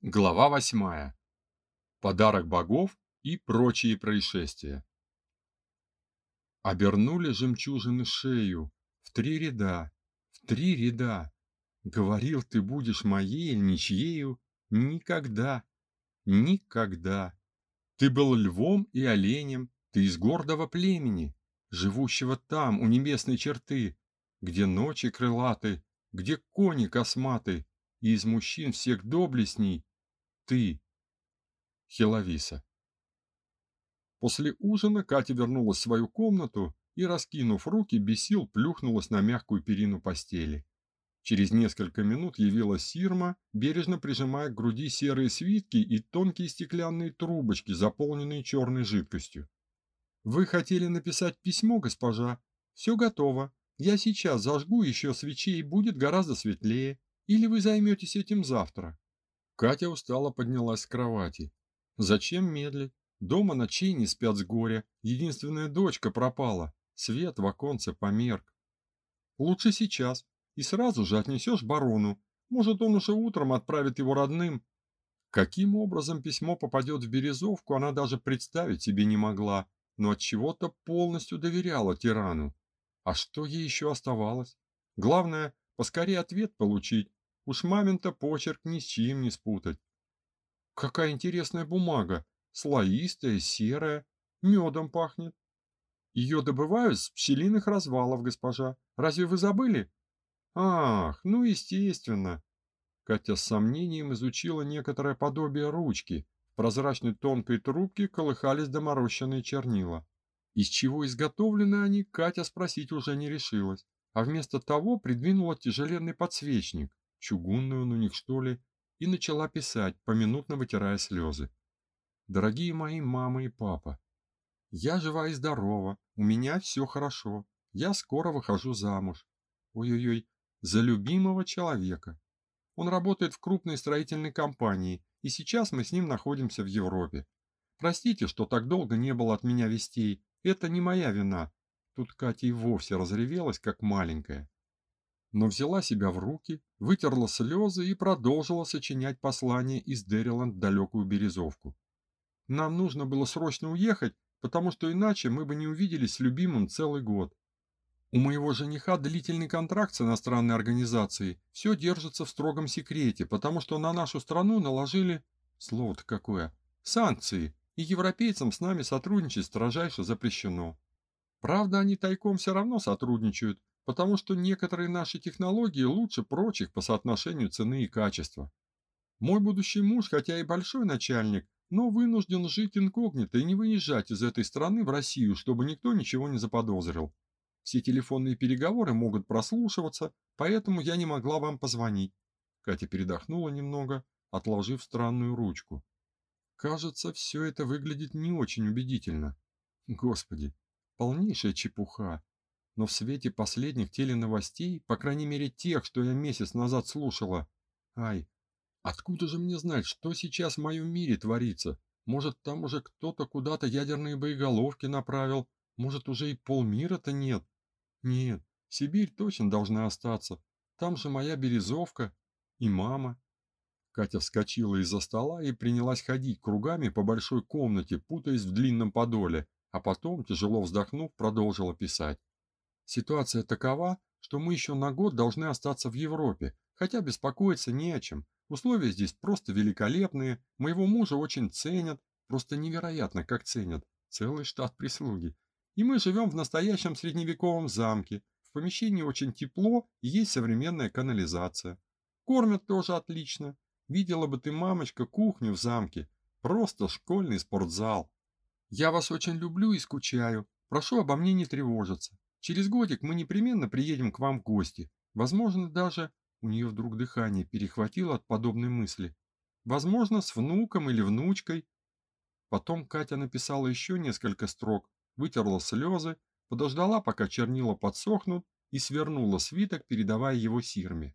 Глава восьмая. Подарок богов и прочие происшествия. Обернули жемчужины шею в три ряда, в три ряда. Говорил, ты будешь моей, ничьею, никогда, никогда. Ты был львом и оленем, ты из гордого племени, живущего там, у небесной черты, где ночи крылаты, где кони косматы, и из мужчин всех доблестней ты, Хеловиса. После ужина Катя вернулась в свою комнату и, раскинув руки, без сил плюхнулась на мягкую перину постели. Через несколько минут явилась Сирма, бережно прижимая к груди серые свитки и тонкие стеклянные трубочки, заполненные черной жидкостью. «Вы хотели написать письмо, госпожа? Все готово. Я сейчас зажгу еще свечей, будет гораздо светлее. Или вы займетесь этим завтра?» Катя устало поднялась с кровати. Зачем медлить? Дома ночей не спят с горя. Единственная дочка пропала. Свет в оконце померк. Лучше сейчас. И сразу же отнесешь барону. Может, он уже утром отправит его родным. Каким образом письмо попадет в Березовку, она даже представить себе не могла, но от чего-то полностью доверяла тирану. А что ей еще оставалось? Главное, поскорее ответ получить, Уж мамин-то почерк ни с чем не спутать. Какая интересная бумага, слоистая, серая, медом пахнет. Ее добывают с пчелиных развалов, госпожа. Разве вы забыли? Ах, ну естественно. Катя с сомнением изучила некоторое подобие ручки. В прозрачной тонкой трубке колыхались доморощенные чернила. Из чего изготовлены они, Катя спросить уже не решилась, а вместо того придвинула тяжеленный подсвечник чугунную он у них что ли, и начала писать, поминутно вытирая слезы. Дорогие мои мама и папа, я жива и здорова, у меня все хорошо, я скоро выхожу замуж. Ой-ой-ой, за любимого человека. Он работает в крупной строительной компании, и сейчас мы с ним находимся в Европе. Простите, что так долго не было от меня вестей, это не моя вина. Тут Катя и вовсе разревелась, как маленькая но взяла себя в руки, вытерла слезы и продолжила сочинять послание из Дерриленд в далекую Березовку. Нам нужно было срочно уехать, потому что иначе мы бы не увиделись с любимым целый год. У моего жениха длительный контракт с иностранной организацией. Все держится в строгом секрете, потому что на нашу страну наложили, слово-то какое, санкции, и европейцам с нами сотрудничать строжайше запрещено. Правда, они тайком все равно сотрудничают, потому что некоторые наши технологии лучше прочих по соотношению цены и качества. Мой будущий муж, хотя и большой начальник, но вынужден жить инкогнито и не выезжать из этой страны в Россию, чтобы никто ничего не заподозрил. Все телефонные переговоры могут прослушиваться, поэтому я не могла вам позвонить. Катя передохнула немного, отложив странную ручку. Кажется, все это выглядит не очень убедительно. Господи, полнейшая чепуха но в свете последних теленовостей, по крайней мере тех, что я месяц назад слушала, ай, откуда же мне знать, что сейчас в моем мире творится? Может, там уже кто-то куда-то ядерные боеголовки направил, может, уже и полмира-то нет? Нет, Сибирь точно должна остаться. Там же моя Березовка и мама. Катя вскочила из-за стола и принялась ходить кругами по большой комнате, путаясь в длинном подоле, а потом, тяжело вздохнув, продолжила писать. Ситуация такова, что мы еще на год должны остаться в Европе, хотя беспокоиться не о чем. Условия здесь просто великолепные, моего мужа очень ценят, просто невероятно как ценят, целый штат прислуги. И мы живем в настоящем средневековом замке, в помещении очень тепло и есть современная канализация. Кормят тоже отлично. Видела бы ты, мамочка, кухню в замке, просто школьный спортзал. Я вас очень люблю и скучаю, прошу обо мне не тревожиться. Через годик мы непременно приедем к вам в гости. Возможно, даже у нее вдруг дыхание перехватило от подобной мысли. Возможно, с внуком или внучкой. Потом Катя написала еще несколько строк, вытерла слезы, подождала, пока чернила подсохнут, и свернула свиток, передавая его Сирме.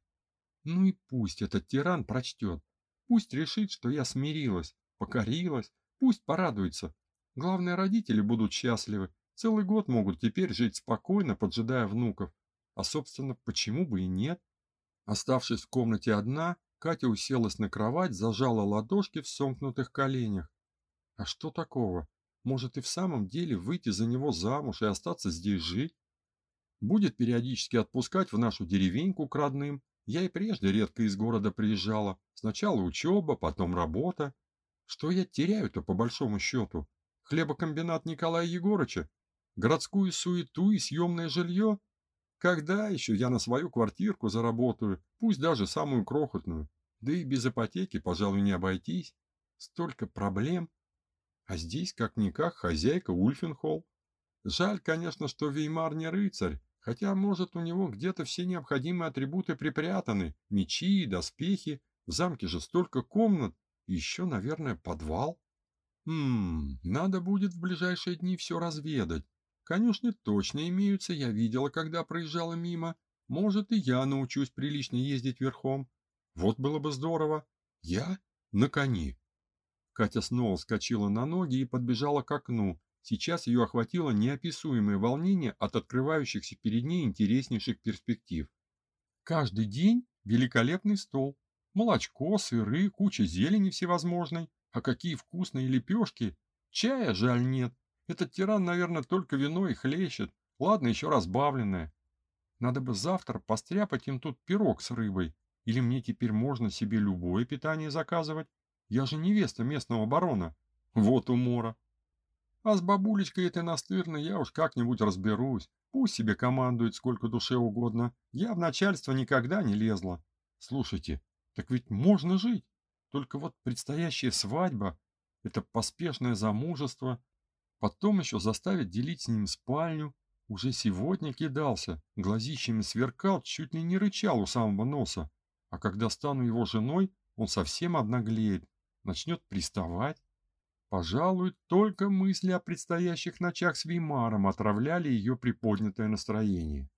Ну и пусть этот тиран прочтет. Пусть решит, что я смирилась, покорилась, пусть порадуется. Главное, родители будут счастливы, Целый год могут теперь жить спокойно, поджидая внуков. А, собственно, почему бы и нет? Оставшись в комнате одна, Катя уселась на кровать, зажала ладошки в сомкнутых коленях. А что такого? Может и в самом деле выйти за него замуж и остаться здесь жить? Будет периодически отпускать в нашу деревеньку к родным. Я и прежде редко из города приезжала. Сначала учеба, потом работа. Что я теряю-то по большому счету? Хлебокомбинат Николая Егорыча? Городскую суету и съемное жилье? Когда еще я на свою квартирку заработаю, пусть даже самую крохотную? Да и без ипотеки, пожалуй, не обойтись. Столько проблем. А здесь, как-никак, хозяйка Ульфенхолл. Жаль, конечно, что Веймар не рыцарь, хотя, может, у него где-то все необходимые атрибуты припрятаны. Мечи, доспехи, в замке же столько комнат, еще, наверное, подвал. Хм, надо будет в ближайшие дни все разведать. Конюшни точно имеются, я видела, когда проезжала мимо. Может, и я научусь прилично ездить верхом. Вот было бы здорово. Я на коне. Катя снова вскочила на ноги и подбежала к окну. Сейчас ее охватило неописуемое волнение от открывающихся перед ней интереснейших перспектив. Каждый день великолепный стол. Молочко, сыры, куча зелени всевозможной. А какие вкусные лепешки! Чая жаль нет. Этот тиран, наверное, только вино и хлещет. Ладно, еще разбавленное. Надо бы завтра постряпать им тут пирог с рыбой. Или мне теперь можно себе любое питание заказывать? Я же невеста местного барона. Вот умора. А с бабулечкой этой настырной я уж как-нибудь разберусь. Пусть себе командует сколько душе угодно. Я в начальство никогда не лезла. Слушайте, так ведь можно жить. Только вот предстоящая свадьба – это поспешное замужество, Потом еще заставить делить с ним спальню. Уже сегодня кидался, глазищами сверкал, чуть ли не рычал у самого носа. А когда стану его женой, он совсем обнаглеет, начнет приставать. Пожалуй, только мысли о предстоящих ночах с Веймаром отравляли ее приподнятое настроение.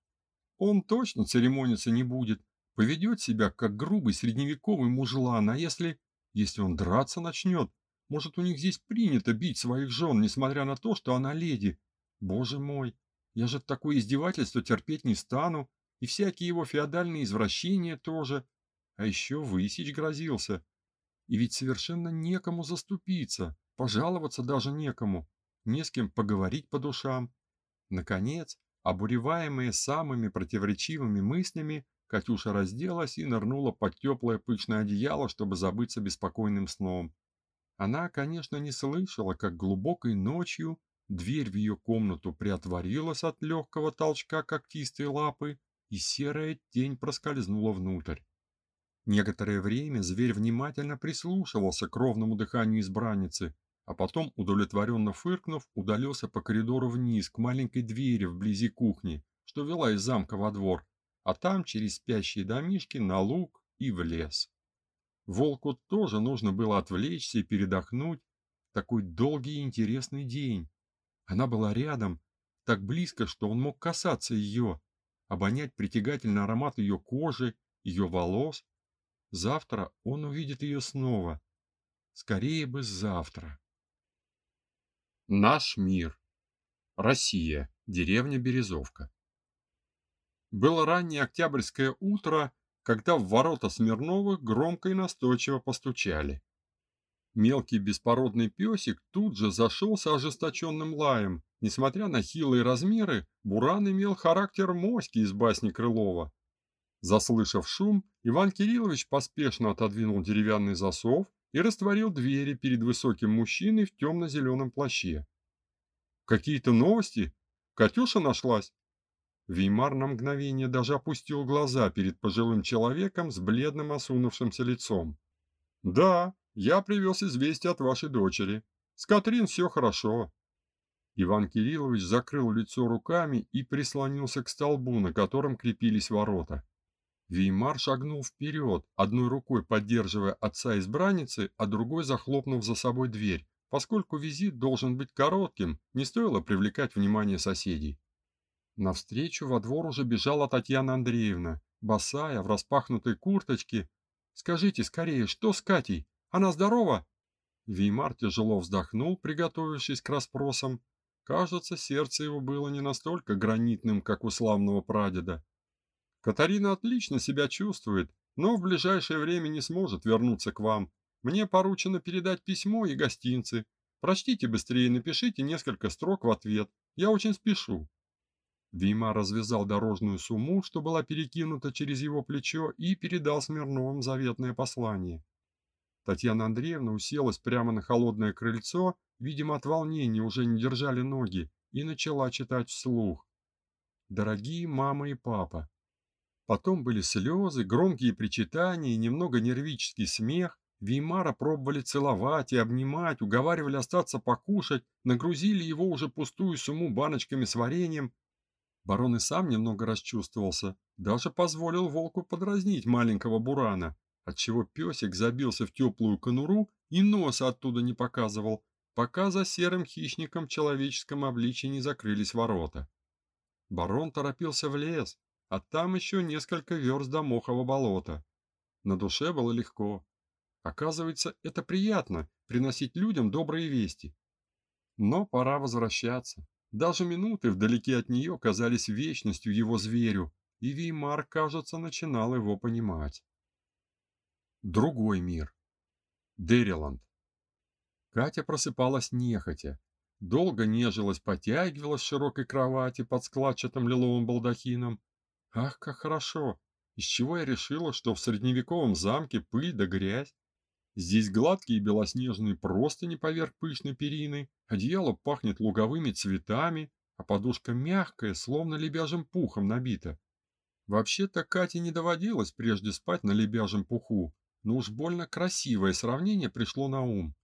Он точно церемониться не будет, поведет себя как грубый средневековый мужлан, а если... если он драться начнет, может, у них здесь принято бить своих жен, несмотря на то, что она леди? Боже мой, я же такое издевательство терпеть не стану, и всякие его феодальные извращения тоже. А еще Высич грозился. И ведь совершенно некому заступиться, пожаловаться даже некому, не с кем поговорить по душам. Наконец, обуреваемая самыми противоречивыми мыслями, Катюша разделась и нырнула под теплое пышное одеяло, чтобы забыться беспокойным сном. Она, конечно, не слышала, как глубокой ночью дверь в ее комнату приотворилась от легкого толчка когтистой лапы, и серая тень проскользнула внутрь. Некоторое время зверь внимательно прислушивался к ровному дыханию избранницы, а потом, удовлетворенно фыркнув, удалился по коридору вниз к маленькой двери вблизи кухни, что вела из замка во двор, а там через спящие домишки на луг и в лес. Волку тоже нужно было отвлечься и передохнуть. Такой долгий и интересный день. Она была рядом, так близко, что он мог касаться ее, обонять притягательный аромат ее кожи, ее волос. Завтра он увидит ее снова. Скорее бы завтра. Наш мир. Россия. Деревня Березовка. Было раннее октябрьское утро, когда в ворота Смирновых громко и настойчиво постучали. Мелкий беспородный песик тут же зашелся ожесточенным лаем. Несмотря на хилые размеры, Буран имел характер моськи из басни Крылова. Заслышав шум, Иван Кириллович поспешно отодвинул деревянный засов и растворил двери перед высоким мужчиной в темно-зеленом плаще. «Какие-то новости? Катюша нашлась?» Веймар на мгновение даже опустил глаза перед пожилым человеком с бледным осунувшимся лицом. «Да, я привез известие от вашей дочери. С Катрин все хорошо». Иван Кириллович закрыл лицо руками и прислонился к столбу, на котором крепились ворота. Веймар шагнул вперед, одной рукой поддерживая отца избранницы, а другой захлопнув за собой дверь. Поскольку визит должен быть коротким, не стоило привлекать внимание соседей. Навстречу во двор уже бежала Татьяна Андреевна, босая, в распахнутой курточке. «Скажите скорее, что с Катей? Она здорова?» Веймар тяжело вздохнул, приготовившись к расспросам. Кажется, сердце его было не настолько гранитным, как у славного прадеда. Катарина отлично себя чувствует. но в ближайшее время не сможет вернуться к вам. Мне поручено передать письмо и гостинцы. Прочтите быстрее напишите несколько строк в ответ. Я очень спешу. Вима развязал дорожную сумму, что была перекинута через его плечо, и передал Смирновым заветное послание. Татьяна Андреевна уселась прямо на холодное крыльцо, видимо, от волнения уже не держали ноги, и начала читать вслух. «Дорогие мама и папа». Потом были слезы, громкие причитания и немного нервический смех. Веймара пробовали целовать и обнимать, уговаривали остаться покушать, нагрузили его уже пустую сумму баночками с вареньем, Барон и сам немного расчувствовался, даже позволил волку подразнить маленького бурана, отчего песик забился в теплую конуру и носа оттуда не показывал, пока за серым хищником в человеческом обличье не закрылись ворота. Барон торопился в лес, а там еще несколько верст до Мохова болота. На душе было легко. Оказывается, это приятно приносить людям добрые вести. Но пора возвращаться. Даже минуты вдалеке от нее казались вечностью его зверю, и Веймар, кажется, начинал его понимать. Другой мир. Дериланд. Катя просыпалась нехотя. Долго нежилась, потягивалась в широкой кровати под складчатым лиловым балдахином. Ах, как хорошо! Из чего я решила, что в средневековом замке пыль да грязь? Здесь гладкие белоснежные простыни поверх пышной перины, одеяло пахнет луговыми цветами, а подушка мягкая, словно лебяжьим пухом набита. Вообще-то Кате не доводилось прежде спать на лебяжьем пуху, но уж больно красивое сравнение пришло на ум.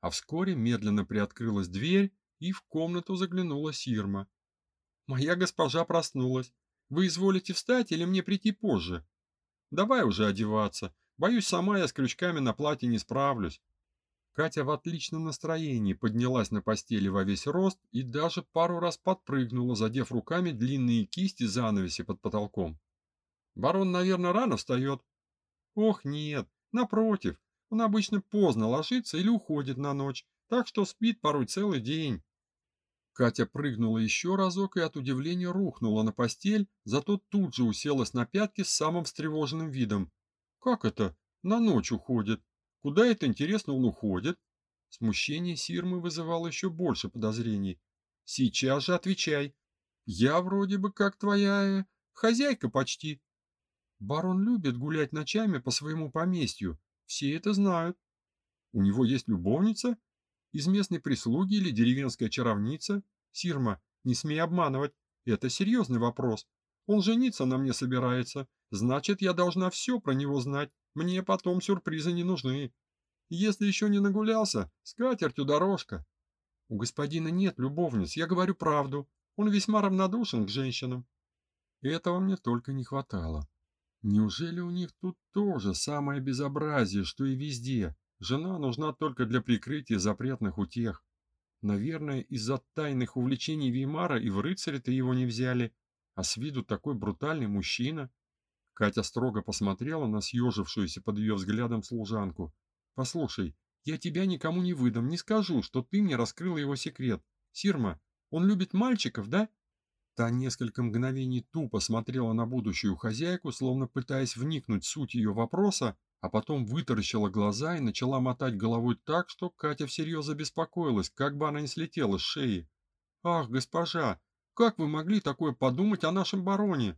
А вскоре медленно приоткрылась дверь, и в комнату заглянула Сирма. «Моя госпожа проснулась. Вы изволите встать или мне прийти позже? Давай уже одеваться, Боюсь, сама я с крючками на платье не справлюсь. Катя в отличном настроении поднялась на постели во весь рост и даже пару раз подпрыгнула, задев руками длинные кисти занавеси под потолком. Барон, наверное, рано встает. Ох, нет, напротив, он обычно поздно ложится или уходит на ночь, так что спит порой целый день. Катя прыгнула еще разок и от удивления рухнула на постель, зато тут же уселась на пятки с самым встревоженным видом. Как это? На ночь уходит. Куда это, интересно, он уходит? Смущение Сирмы вызывало еще больше подозрений. Сейчас же отвечай. Я вроде бы как твоя э, хозяйка почти. Барон любит гулять ночами по своему поместью. Все это знают. У него есть любовница? Из местной прислуги или деревенская чаровница? Сирма, не смей обманывать. Это серьезный вопрос. Он жениться на мне собирается. Значит, я должна все про него знать. Мне потом сюрпризы не нужны. Если еще не нагулялся, скатертью дорожка. У господина нет любовниц, я говорю правду. Он весьма равнодушен к женщинам. Этого мне только не хватало. Неужели у них тут тоже самое безобразие, что и везде? Жена нужна только для прикрытия запретных утех. Наверное, из-за тайных увлечений Веймара и в рыцаре-то его не взяли, а с виду такой брутальный мужчина. Катя строго посмотрела на съежившуюся под ее взглядом служанку. «Послушай, я тебя никому не выдам, не скажу, что ты мне раскрыла его секрет. Сирма, он любит мальчиков, да?» Та несколько мгновений тупо смотрела на будущую хозяйку, словно пытаясь вникнуть в суть ее вопроса, а потом вытаращила глаза и начала мотать головой так, что Катя всерьез забеспокоилась, как бы она не слетела с шеи. «Ах, госпожа, как вы могли такое подумать о нашем бароне?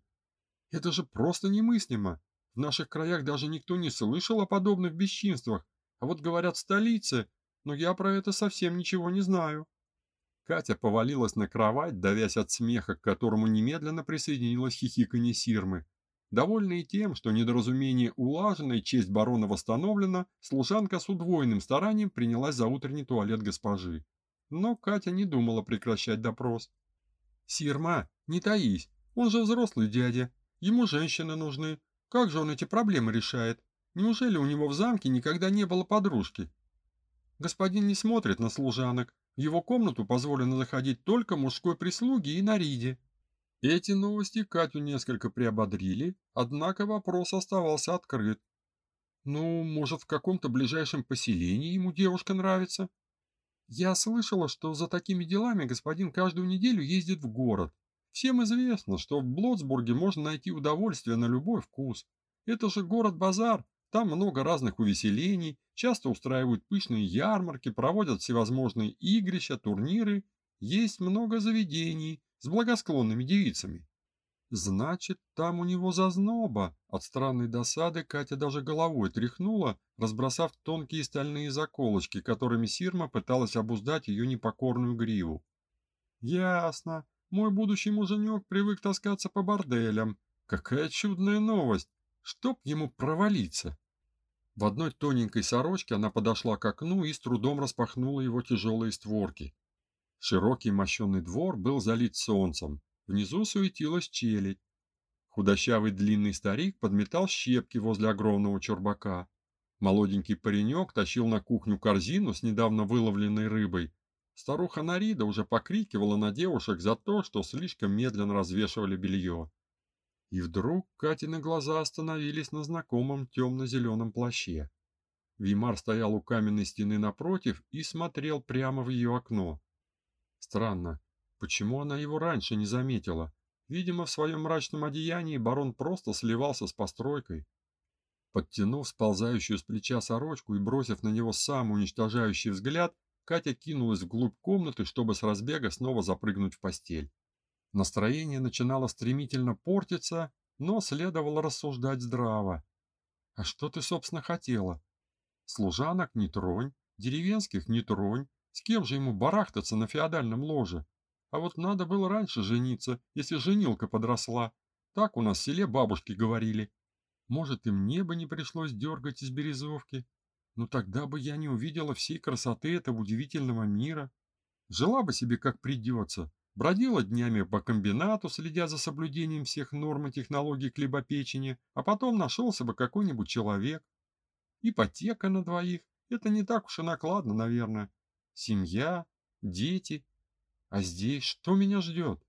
Это же просто немыслимо. В наших краях даже никто не слышал о подобных бесчинствах. А вот говорят в столице, но я про это совсем ничего не знаю. Катя повалилась на кровать, давясь от смеха, к которому немедленно присоединилась хихиканье Сирмы. Довольная тем, что недоразумение улажено и честь барона восстановлена, служанка с удвоенным старанием принялась за утренний туалет госпожи. Но Катя не думала прекращать допрос. «Сирма, не таись, он же взрослый дядя, Ему женщины нужны. Как же он эти проблемы решает? Неужели у него в замке никогда не было подружки? Господин не смотрит на служанок. В его комнату позволено заходить только мужской прислуге и Нариде. Эти новости Катю несколько приободрили, однако вопрос оставался открыт. Ну, может, в каком-то ближайшем поселении ему девушка нравится? Я слышала, что за такими делами господин каждую неделю ездит в город. Всем известно, что в Блотсбурге можно найти удовольствие на любой вкус. Это же город-базар, там много разных увеселений, часто устраивают пышные ярмарки, проводят всевозможные игрища, турниры. Есть много заведений с благосклонными девицами. Значит, там у него зазноба. От странной досады Катя даже головой тряхнула, разбросав тонкие стальные заколочки, которыми Сирма пыталась обуздать ее непокорную гриву. Ясно. Мой будущий муженек привык таскаться по борделям. Какая чудная новость. Чтоб ему провалиться. В одной тоненькой сорочке она подошла к окну и с трудом распахнула его тяжелые створки. Широкий мощенный двор был залит солнцем. Внизу суетилась челядь. Худощавый длинный старик подметал щепки возле огромного чурбака. Молоденький паренек тащил на кухню корзину с недавно выловленной рыбой. Старуха Нарида уже покрикивала на девушек за то, что слишком медленно развешивали белье. И вдруг Катины глаза остановились на знакомом темно-зеленом плаще. Вимар стоял у каменной стены напротив и смотрел прямо в ее окно. Странно, почему она его раньше не заметила? Видимо, в своем мрачном одеянии барон просто сливался с постройкой. Подтянув сползающую с плеча сорочку и бросив на него самый уничтожающий взгляд, Катя кинулась вглубь комнаты, чтобы с разбега снова запрыгнуть в постель. Настроение начинало стремительно портиться, но следовало рассуждать здраво. А что ты, собственно, хотела? Служанок не тронь, деревенских не тронь, с кем же ему барахтаться на феодальном ложе? А вот надо было раньше жениться, если женилка подросла. Так у нас в селе бабушки говорили. Может, и мне бы не пришлось дергать из березовки. Но тогда бы я не увидела всей красоты этого удивительного мира. Жила бы себе как придется, бродила днями по комбинату, следя за соблюдением всех норм и технологий хлебопечения, а потом нашелся бы какой-нибудь человек. Ипотека на двоих – это не так уж и накладно, наверное. Семья, дети. А здесь что меня ждет?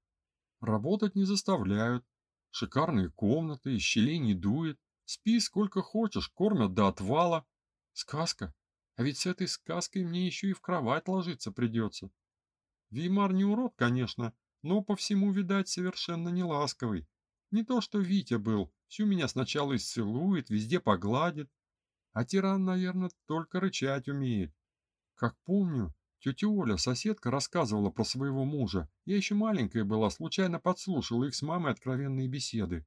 Работать не заставляют. Шикарные комнаты, щелей не дует. Спи сколько хочешь, кормят до отвала. Сказка. А ведь с этой сказкой мне еще и в кровать ложиться придется. Веймар не урод, конечно, но по всему, видать, совершенно не ласковый. Не то, что Витя был, всю меня сначала исцелует, везде погладит. А тиран, наверное, только рычать умеет. Как помню, тетя Оля, соседка, рассказывала про своего мужа. Я еще маленькая была, случайно подслушала их с мамой откровенные беседы.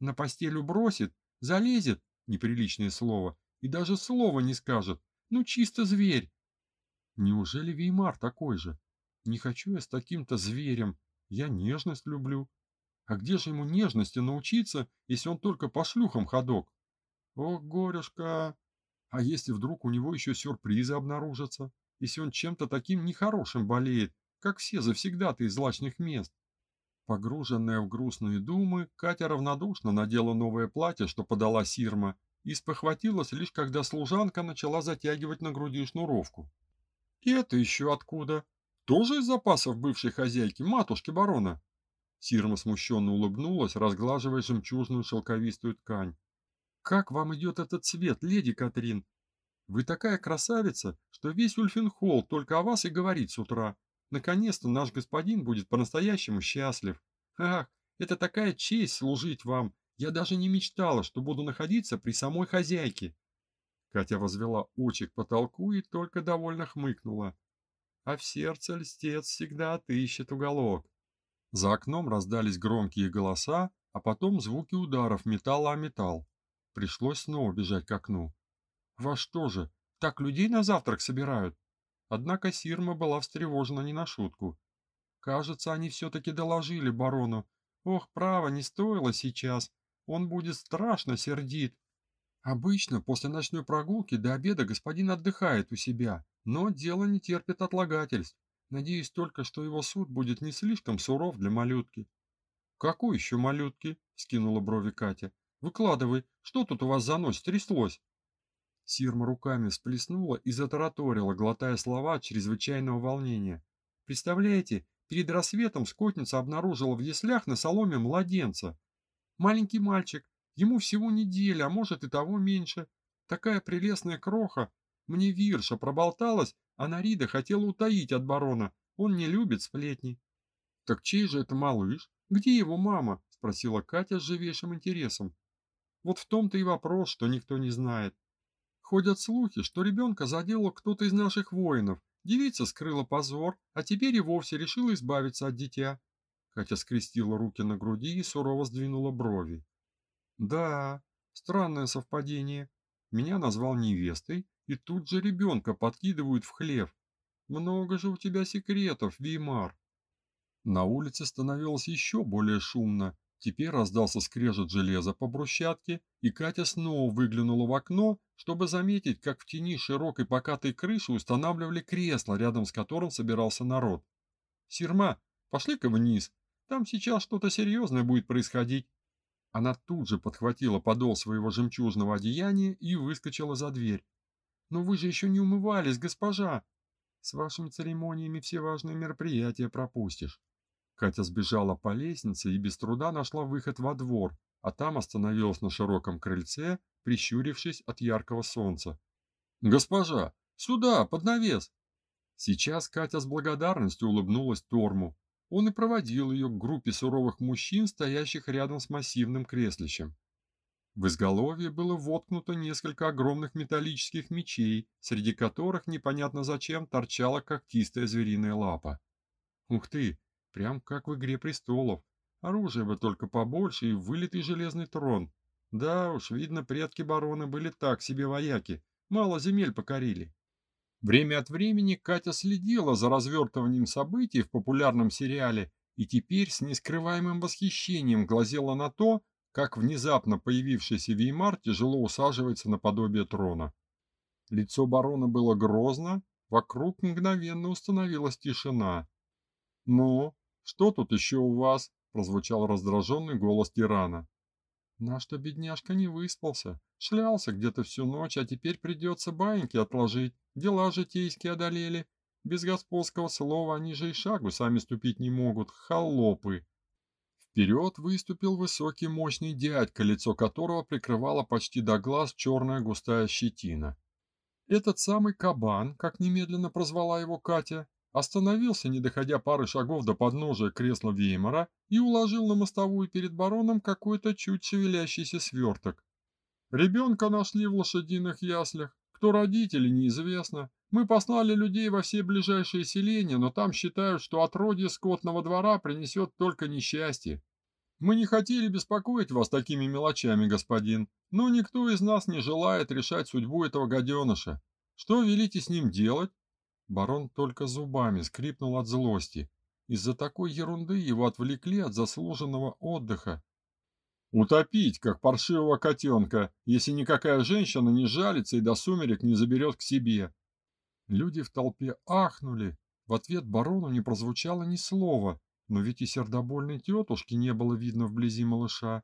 На постель бросит, залезет, неприличное слово, и даже слова не скажет. Ну, чисто зверь. Неужели Веймар такой же? Не хочу я с таким-то зверем. Я нежность люблю. А где же ему нежности научиться, если он только по шлюхам ходок? Ох, горюшка! А если вдруг у него еще сюрпризы обнаружатся? Если он чем-то таким нехорошим болеет, как все завсегдаты из злачных мест? Погруженная в грустные думы, Катя равнодушно надела новое платье, что подала Сирма, и спохватилась лишь когда служанка начала затягивать на груди шнуровку. «И это еще откуда?» Тоже из запасов бывшей хозяйки, матушки барона?» Сирма смущенно улыбнулась, разглаживая жемчужную шелковистую ткань. «Как вам идет этот цвет, леди Катрин? Вы такая красавица, что весь Ульфенхолл только о вас и говорит с утра. Наконец-то наш господин будет по-настоящему счастлив. Ах, это такая честь служить вам. Я даже не мечтала, что буду находиться при самой хозяйке». Катя возвела очи к потолку и только довольно хмыкнула а в сердце льстец всегда отыщет уголок. За окном раздались громкие голоса, а потом звуки ударов металла о металл. Пришлось снова бежать к окну. Во что же, так людей на завтрак собирают? Однако Сирма была встревожена не на шутку. Кажется, они все-таки доложили барону. Ох, право, не стоило сейчас. Он будет страшно сердит. Обычно после ночной прогулки до обеда господин отдыхает у себя, но дело не терпит отлагательств. Надеюсь только, что его суд будет не слишком суров для малютки. Какой еще малютки? скинула брови Катя. Выкладывай, что тут у вас за ночь тряслось? Сирма руками всплеснула и затараторила, глотая слова чрезвычайного волнения. Представляете, перед рассветом скотница обнаружила в яслях на соломе младенца. Маленький мальчик, ему всего неделя, а может и того меньше. Такая прелестная кроха, мне Вирша проболталась, а Нарида хотела утаить от барона. Он не любит сплетни. Так чей же это малыш? Где его мама? спросила Катя с живейшим интересом. Вот в том-то и вопрос, что никто не знает. Ходят слухи, что ребенка задело кто-то из наших воинов. Девица скрыла позор, а теперь и вовсе решила избавиться от дитя. Катя скрестила руки на груди и сурово сдвинула брови. Да, странное совпадение. Меня назвал невестой, и тут же ребенка подкидывают в хлев. Много же у тебя секретов, Веймар. На улице становилось еще более шумно. Теперь раздался скрежет железа по брусчатке, и Катя снова выглянула в окно, чтобы заметить, как в тени широкой покатой крыши устанавливали кресло, рядом с которым собирался народ. «Сирма, пошли-ка вниз, там сейчас что-то серьезное будет происходить». Она тут же подхватила подол своего жемчужного одеяния и выскочила за дверь. «Но вы же еще не умывались, госпожа!» «С вашими церемониями все важные мероприятия пропустишь». Катя сбежала по лестнице и без труда нашла выход во двор, а там остановилась на широком крыльце, прищурившись от яркого солнца. «Госпожа, сюда, под навес!» Сейчас Катя с благодарностью улыбнулась Торму. Он и проводил ее к группе суровых мужчин, стоящих рядом с массивным креслищем. В изголовье было воткнуто несколько огромных металлических мечей, среди которых непонятно зачем торчала когтистая звериная лапа. Ух ты, прям как в игре престолов. Оружие бы только побольше и вылитый железный трон. Да уж, видно, предки барона были так себе вояки, мало земель покорили. Время от времени Катя следила за развертыванием событий в популярном сериале и теперь с нескрываемым восхищением глазела на то, как внезапно появившийся Веймар тяжело усаживается на подобие трона. Лицо барона было грозно, вокруг мгновенно установилась тишина. «Ну, что тут еще у вас?» – прозвучал раздраженный голос тирана. «Наш-то бедняжка не выспался, шлялся где-то всю ночь, а теперь придется баиньки отложить. Дела житейские одолели. Без господского слова они же и шагу сами ступить не могут, холопы. Вперед выступил высокий мощный дядька, лицо которого прикрывала почти до глаз черная густая щетина. Этот самый кабан, как немедленно прозвала его Катя, остановился, не доходя пары шагов до подножия кресла Веймара, и уложил на мостовую перед бароном какой-то чуть шевелящийся сверток. Ребенка нашли в лошадиных яслях. Кто родители, неизвестно. Мы послали людей во все ближайшие селения, но там считают, что отродье скотного двора принесет только несчастье. Мы не хотели беспокоить вас такими мелочами, господин, но никто из нас не желает решать судьбу этого гаденыша. Что велите с ним делать? Барон только зубами скрипнул от злости. Из-за такой ерунды его отвлекли от заслуженного отдыха. Утопить, как паршивого котенка, если никакая женщина не жалится и до сумерек не заберет к себе. Люди в толпе ахнули. В ответ барону не прозвучало ни слова, но ведь и сердобольной тетушки не было видно вблизи малыша.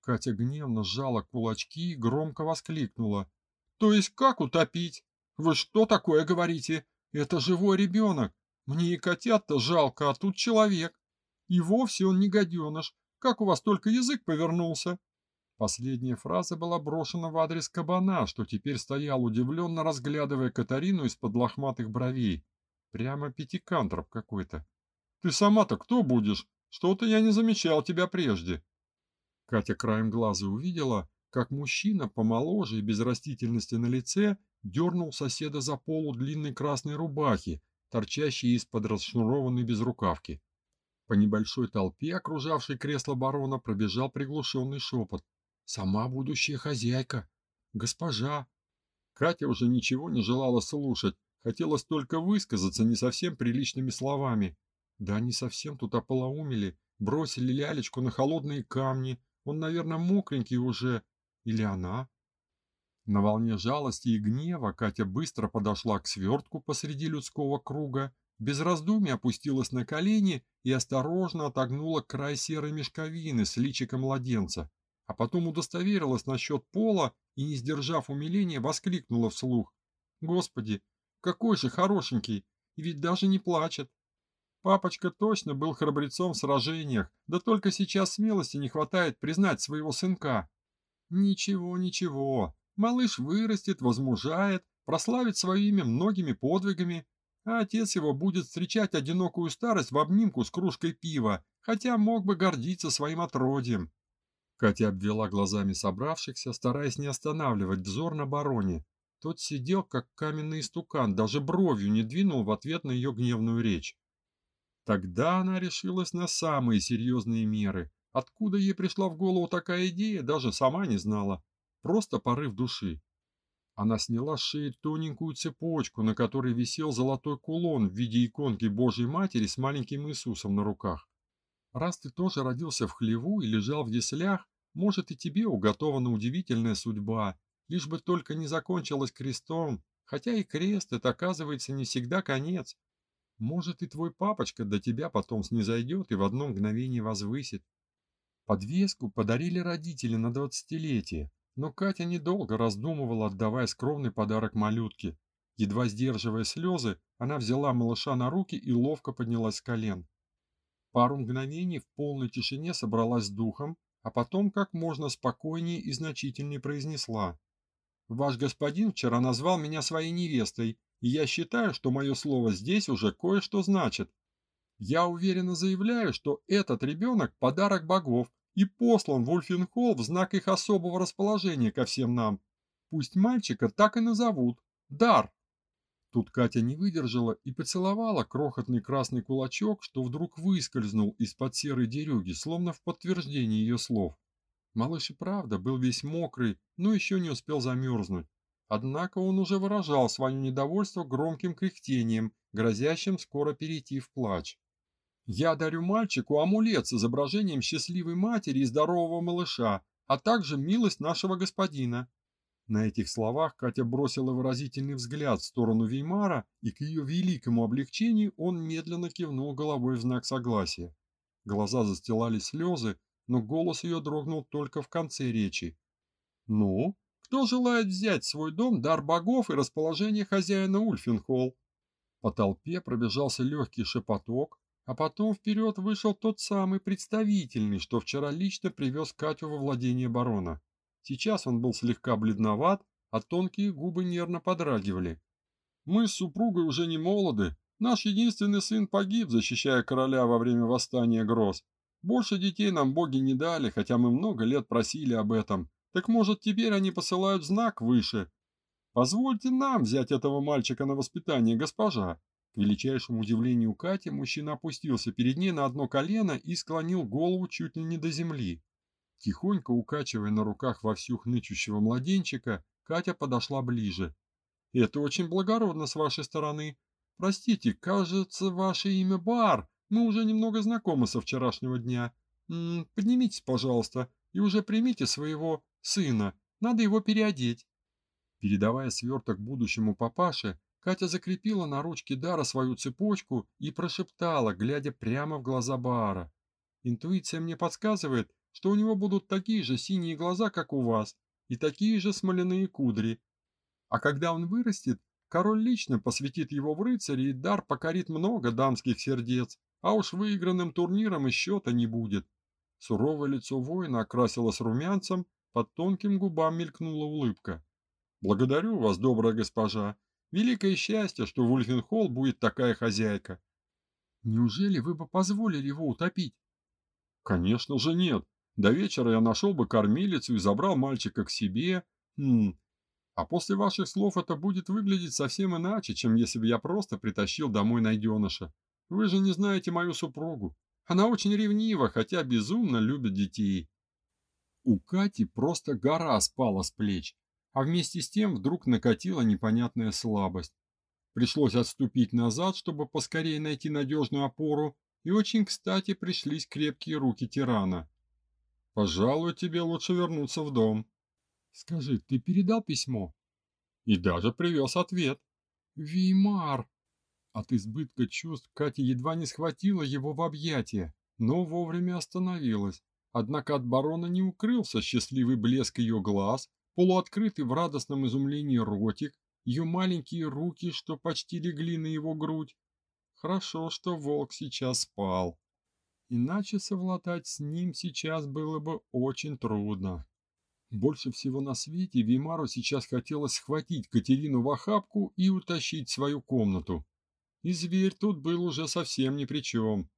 Катя гневно сжала кулачки и громко воскликнула. «То есть как утопить? Вы что такое говорите? Это живой ребенок. Мне и котят-то жалко, а тут человек. И вовсе он не гаденыш, как у вас только язык повернулся?» Последняя фраза была брошена в адрес кабана, что теперь стоял удивленно, разглядывая Катарину из-под лохматых бровей. Прямо пятикантроп какой-то. «Ты сама-то кто будешь? Что-то я не замечал тебя прежде». Катя краем глаза увидела, как мужчина, помоложе и без растительности на лице, дернул соседа за полу длинной красной рубахи, торчащей из-под расшнурованной безрукавки. По небольшой толпе, окружавшей кресло барона, пробежал приглушенный шепот. «Сама будущая хозяйка! Госпожа!» Катя уже ничего не желала слушать, хотелось только высказаться не совсем приличными словами. Да они совсем тут ополоумели, бросили лялечку на холодные камни, он, наверное, мокренький уже. Или она? На волне жалости и гнева Катя быстро подошла к свертку посреди людского круга без раздумий опустилась на колени и осторожно отогнула край серой мешковины с личиком младенца, а потом удостоверилась насчет пола и, не сдержав умиления, воскликнула вслух. «Господи, какой же хорошенький, и ведь даже не плачет!» Папочка точно был храбрецом в сражениях, да только сейчас смелости не хватает признать своего сынка. Ничего, ничего, малыш вырастет, возмужает, прославит свое имя многими подвигами, а отец его будет встречать одинокую старость в обнимку с кружкой пива, хотя мог бы гордиться своим отродьем. Катя обвела глазами собравшихся, стараясь не останавливать взор на бароне. Тот сидел, как каменный истукан, даже бровью не двинул в ответ на ее гневную речь. Тогда она решилась на самые серьезные меры. Откуда ей пришла в голову такая идея, даже сама не знала. Просто порыв души. Она сняла с шеи тоненькую цепочку, на которой висел золотой кулон в виде иконки Божьей Матери с маленьким Иисусом на руках. Раз ты тоже родился в хлеву и лежал в яслях, может и тебе уготована удивительная судьба, лишь бы только не закончилась крестом, хотя и крест это оказывается не всегда конец. Может и твой папочка до тебя потом снизойдет и в одно мгновение возвысит. Подвеску подарили родители на двадцатилетие, но Катя недолго раздумывала, отдавая скромный подарок малютке. Едва сдерживая слезы, она взяла малыша на руки и ловко поднялась с колен. Пару мгновений в полной тишине собралась с духом, а потом как можно спокойнее и значительнее произнесла. «Ваш господин вчера назвал меня своей невестой, и я считаю, что мое слово здесь уже кое-что значит. Я уверенно заявляю, что этот ребенок – подарок богов и послан в Ульфенхолл в знак их особого расположения ко всем нам. Пусть мальчика так и назовут – Дар». Тут Катя не выдержала и поцеловала крохотный красный кулачок, что вдруг выскользнул из-под серой дерюги, словно в подтверждение ее слов. Малыш и правда был весь мокрый, но еще не успел замерзнуть. Однако он уже выражал свое недовольство громким кряхтением, грозящим скоро перейти в плач. «Я дарю мальчику амулет с изображением счастливой матери и здорового малыша, а также милость нашего господина. На этих словах Катя бросила выразительный взгляд в сторону Веймара, и к ее великому облегчению он медленно кивнул головой в знак согласия. Глаза застилали слезы, но голос ее дрогнул только в конце речи. «Ну, кто желает взять свой дом дар богов и расположение хозяина Ульфенхолл?» По толпе пробежался легкий шепоток, а потом вперед вышел тот самый представительный, что вчера лично привез Катю во владение барона. Сейчас он был слегка бледноват, а тонкие губы нервно подрагивали. «Мы с супругой уже не молоды. Наш единственный сын погиб, защищая короля во время восстания гроз. Больше детей нам боги не дали, хотя мы много лет просили об этом. Так может, теперь они посылают знак выше? Позвольте нам взять этого мальчика на воспитание, госпожа». К величайшему удивлению Кати мужчина опустился перед ней на одно колено и склонил голову чуть ли не до земли. Тихонько укачивая на руках вовсю хнычущего младенчика, Катя подошла ближе. «Это очень благородно с вашей стороны. Простите, кажется, ваше имя Бар. Мы уже немного знакомы со вчерашнего дня. М -м, поднимитесь, пожалуйста, и уже примите своего сына. Надо его переодеть». Передавая сверток будущему папаше, Катя закрепила на ручке Дара свою цепочку и прошептала, глядя прямо в глаза Баара. «Интуиция мне подсказывает, что у него будут такие же синие глаза, как у вас, и такие же смоляные кудри. А когда он вырастет, король лично посвятит его в рыцари, и дар покорит много дамских сердец, а уж выигранным турниром и счета не будет. Суровое лицо воина окрасилось румянцем, под тонким губам мелькнула улыбка. «Благодарю вас, добрая госпожа. Великое счастье, что в Ульфенхолл будет такая хозяйка». «Неужели вы бы позволили его утопить?» «Конечно же нет. До вечера я нашел бы кормилицу и забрал мальчика к себе. Хм. А после ваших слов это будет выглядеть совсем иначе, чем если бы я просто притащил домой найденыша. Вы же не знаете мою супругу. Она очень ревнива, хотя безумно любит детей. У Кати просто гора спала с плеч, а вместе с тем вдруг накатила непонятная слабость. Пришлось отступить назад, чтобы поскорее найти надежную опору, и очень кстати пришлись крепкие руки тирана. Пожалуй, тебе лучше вернуться в дом. Скажи, ты передал письмо? И даже привез ответ. Веймар! От избытка чувств Катя едва не схватила его в объятия, но вовремя остановилась. Однако от барона не укрылся счастливый блеск ее глаз, полуоткрытый в радостном изумлении ротик, ее маленькие руки, что почти легли на его грудь. Хорошо, что волк сейчас спал иначе совладать с ним сейчас было бы очень трудно. Больше всего на свете Вимару сейчас хотелось схватить Катерину в охапку и утащить в свою комнату. И зверь тут был уже совсем ни при чем.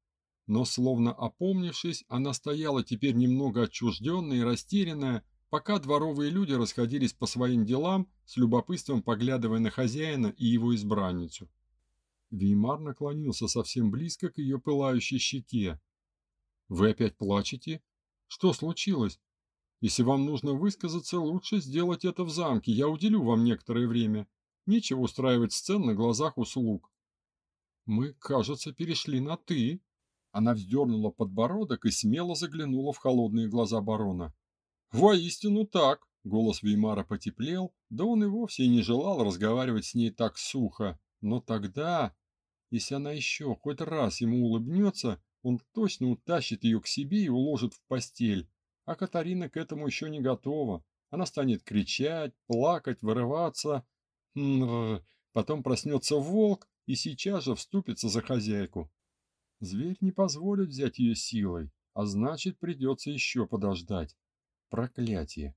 но словно опомнившись, она стояла теперь немного отчужденная и растерянная, пока дворовые люди расходились по своим делам, с любопытством поглядывая на хозяина и его избранницу. Веймар наклонился совсем близко к ее пылающей щеке. «Вы опять плачете? Что случилось? Если вам нужно высказаться, лучше сделать это в замке, я уделю вам некоторое время. Нечего устраивать сцен на глазах у слуг». «Мы, кажется, перешли на «ты», она вздернула подбородок и смело заглянула в холодные глаза барона. «Воистину так!» — голос Веймара потеплел, да он и вовсе не желал разговаривать с ней так сухо. Но тогда, если она еще хоть раз ему улыбнется, он точно утащит ее к себе и уложит в постель. А Катарина к этому еще не готова. Она станет кричать, плакать, вырываться. Потом проснется волк и сейчас же вступится за хозяйку. Зверь не позволит взять ее силой, а значит, придется еще подождать. Проклятие.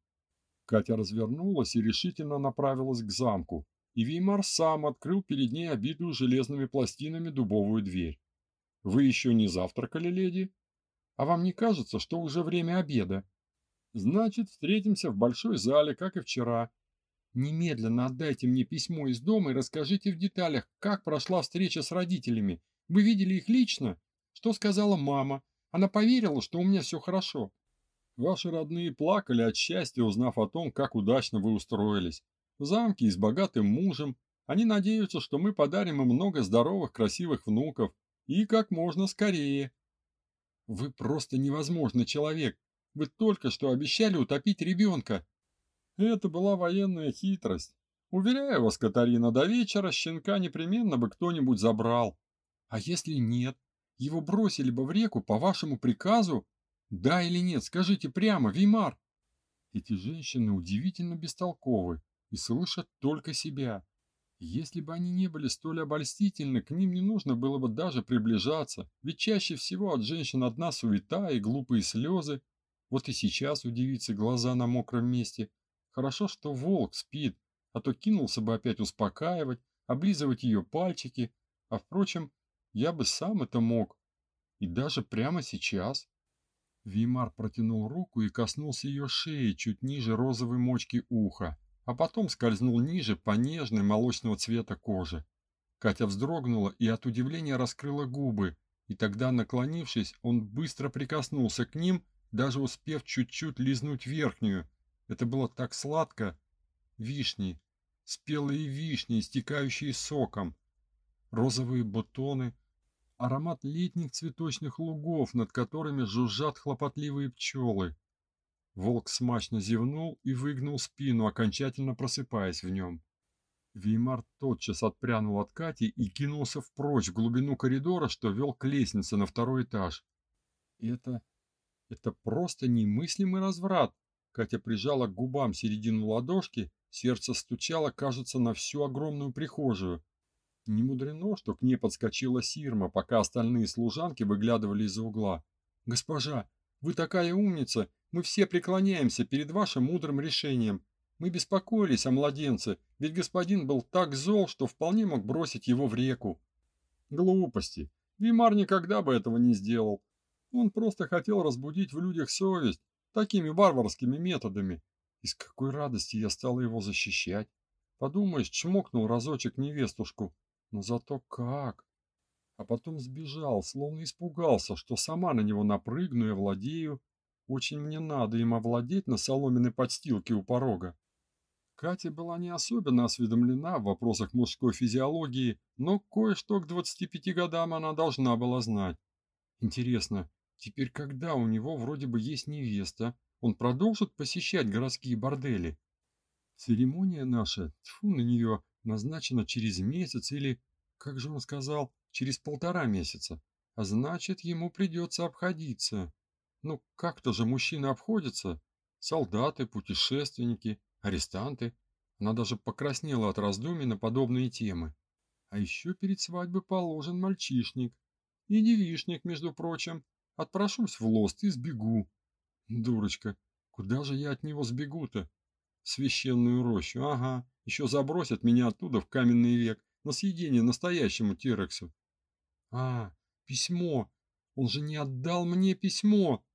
Катя развернулась и решительно направилась к замку, и Веймар сам открыл перед ней обитую железными пластинами дубовую дверь. «Вы еще не завтракали, леди? А вам не кажется, что уже время обеда? Значит, встретимся в большой зале, как и вчера. Немедленно отдайте мне письмо из дома и расскажите в деталях, как прошла встреча с родителями вы видели их лично? Что сказала мама? Она поверила, что у меня все хорошо. Ваши родные плакали от счастья, узнав о том, как удачно вы устроились. В замке и с богатым мужем. Они надеются, что мы подарим им много здоровых, красивых внуков. И как можно скорее. Вы просто невозможный человек. Вы только что обещали утопить ребенка. Это была военная хитрость. Уверяю вас, Катарина, до вечера щенка непременно бы кто-нибудь забрал. А если нет? Его бросили бы в реку по вашему приказу? Да или нет? Скажите прямо, Веймар. Эти женщины удивительно бестолковы и слышат только себя. Если бы они не были столь обольстительны, к ним не нужно было бы даже приближаться, ведь чаще всего от женщин одна суета и глупые слезы. Вот и сейчас у девицы глаза на мокром месте. Хорошо, что волк спит, а то кинулся бы опять успокаивать, облизывать ее пальчики, а впрочем, я бы сам это мог. И даже прямо сейчас. Вимар протянул руку и коснулся ее шеи чуть ниже розовой мочки уха, а потом скользнул ниже по нежной молочного цвета кожи. Катя вздрогнула и от удивления раскрыла губы, и тогда, наклонившись, он быстро прикоснулся к ним, даже успев чуть-чуть лизнуть верхнюю. Это было так сладко. Вишни, спелые вишни, истекающие соком, розовые бутоны — аромат летних цветочных лугов, над которыми жужжат хлопотливые пчелы. Волк смачно зевнул и выгнул спину, окончательно просыпаясь в нем. Веймар тотчас отпрянул от Кати и кинулся впрочь в глубину коридора, что вел к лестнице на второй этаж. Это... это просто немыслимый разврат. Катя прижала к губам середину ладошки, сердце стучало, кажется, на всю огромную прихожую. Не мудрено, что к ней подскочила Сирма, пока остальные служанки выглядывали из-за угла. «Госпожа, вы такая умница! Мы все преклоняемся перед вашим мудрым решением. Мы беспокоились о младенце, ведь господин был так зол, что вполне мог бросить его в реку». «Глупости! Вимар никогда бы этого не сделал. Он просто хотел разбудить в людях совесть такими варварскими методами. И с какой радости я стала его защищать. Подумаешь, чмокнул разочек невестушку, но зато как! А потом сбежал, словно испугался, что сама на него напрыгну и владею. Очень мне надо им овладеть на соломенной подстилке у порога. Катя была не особенно осведомлена в вопросах мужской физиологии, но кое-что к 25 годам она должна была знать. Интересно, теперь когда у него вроде бы есть невеста, он продолжит посещать городские бордели? Церемония наша, тьфу на нее, назначена через месяц или, как же он сказал, через полтора месяца. А значит, ему придется обходиться. Ну, как-то же мужчины обходятся. Солдаты, путешественники, арестанты. Она даже покраснела от раздумий на подобные темы. А еще перед свадьбой положен мальчишник. И девишник, между прочим. Отпрошусь в лост и сбегу. Дурочка, куда же я от него сбегу-то? Священную рощу, ага. Еще забросят меня оттуда в каменный век на съедение настоящему Терексу. А, письмо. Он же не отдал мне письмо.